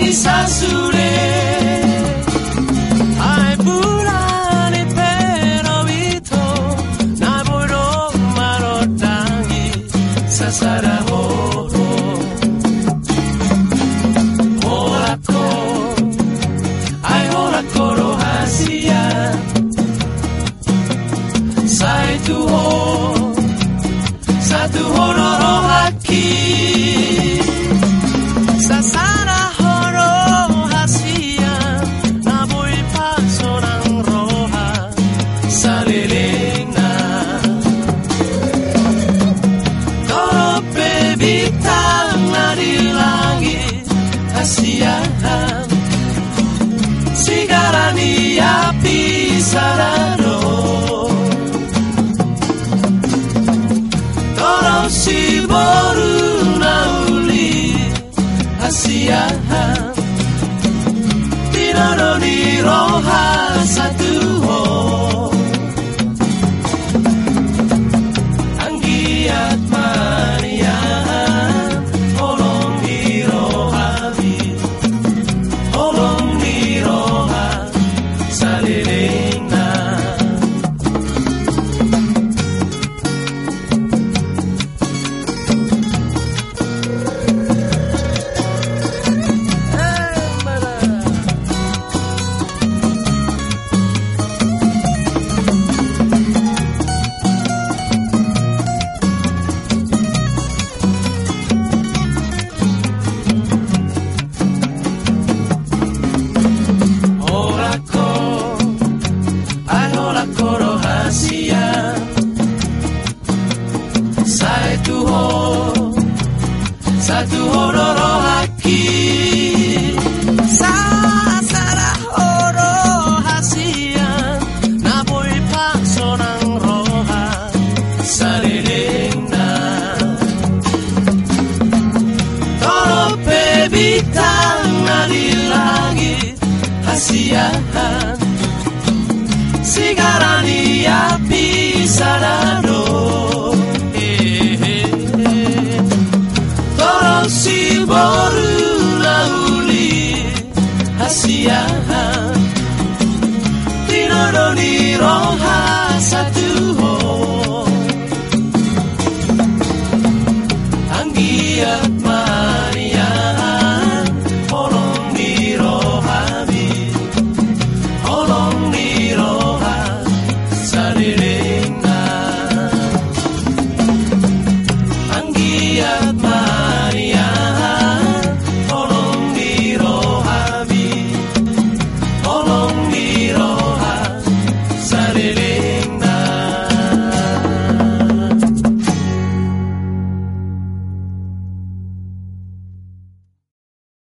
bisa sure. Ai bulan pero itu Naburo marotangi Sasara horo. Horako Ai horako rohasia. Satu ho Satu hororo haki Asiahan Sigarani api sarado sitting Satu ho, satu ho rohaki Sasara ho rohasia Naboy pakso ng roha Sigarani api sarado ni roha satu ho Anggiat